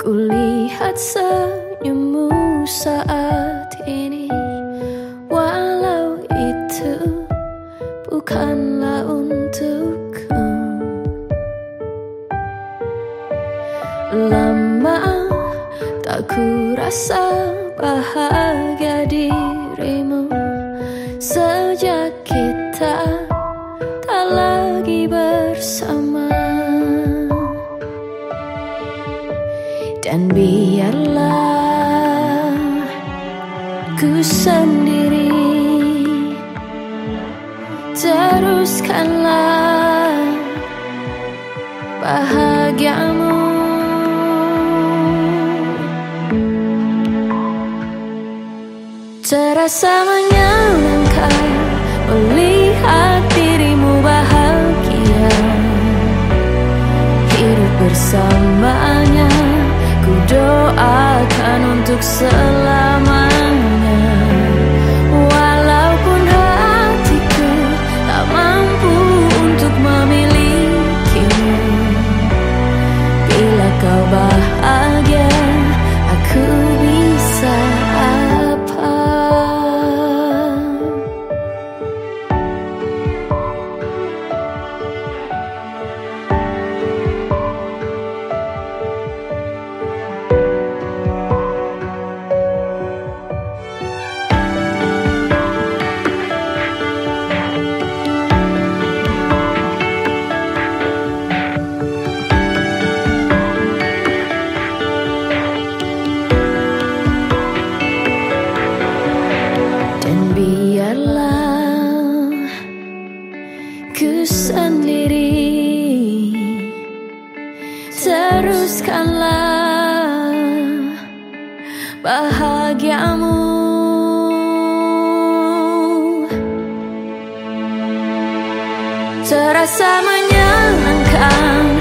Kulihat senyummu saat ini. Walau itu bukanlah untukku. Lama tak ku rasa bahagia dirimu. Sejak kita Dan biarlah ku sendiri. Teruskanlah bahagiamu. Terasa menyenangkan melihat dirimu bahagia. Hidup bersamanya ku doakan untuk selamanya Teruskanlah bahagiamu. Terasa menyenangkan